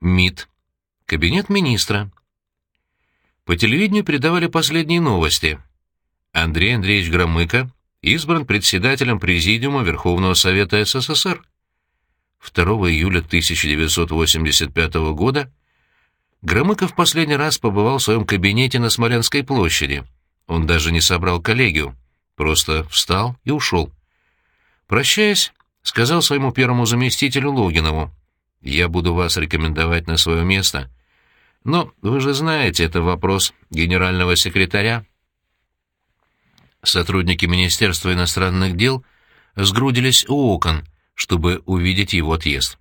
МИД. Кабинет министра. По телевидению передавали последние новости. Андрей Андреевич Громыко избран председателем Президиума Верховного Совета СССР. 2 июля 1985 года Громыко в последний раз побывал в своем кабинете на Смоленской площади. Он даже не собрал коллегию, просто встал и ушел. Прощаясь, сказал своему первому заместителю Логинову, «Я буду вас рекомендовать на свое место, но вы же знаете, это вопрос генерального секретаря». Сотрудники Министерства иностранных дел сгрудились у окон, чтобы увидеть его отъезд.